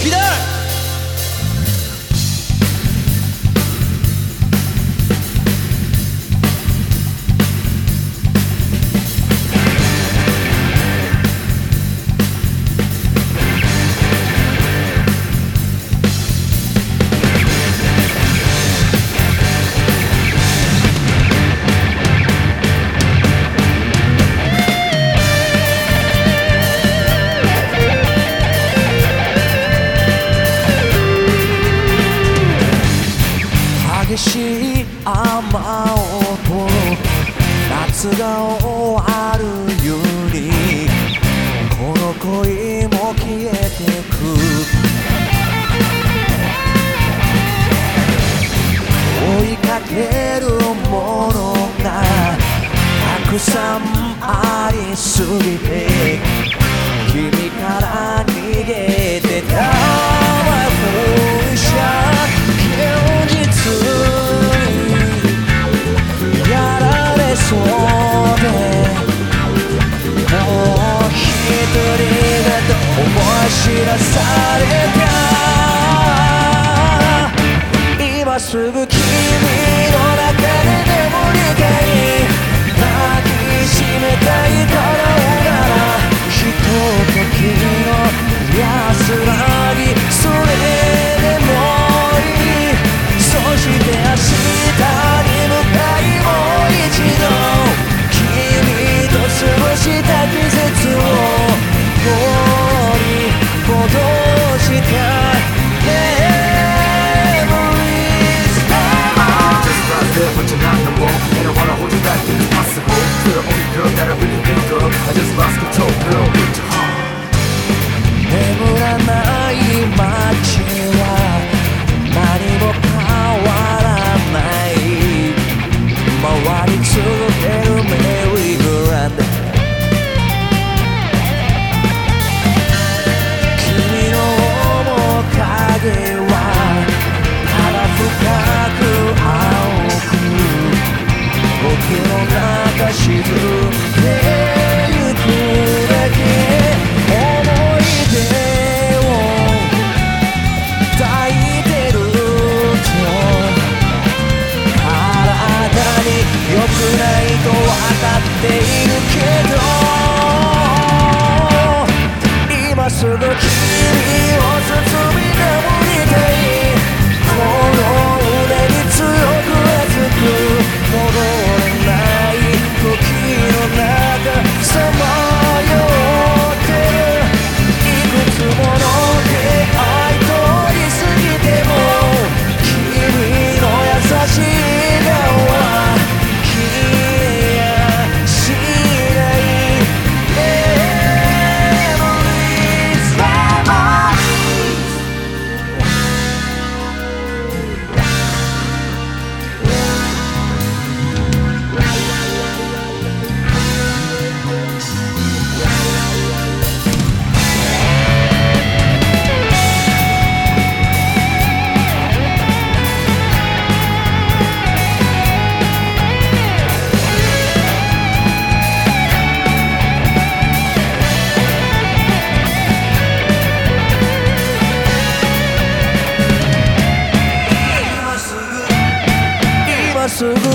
기다려! 顔あるより。この恋も消えてく。追いかけるものがたくさんありすぎて君から知らされた。今すぐ君 Thank you. so.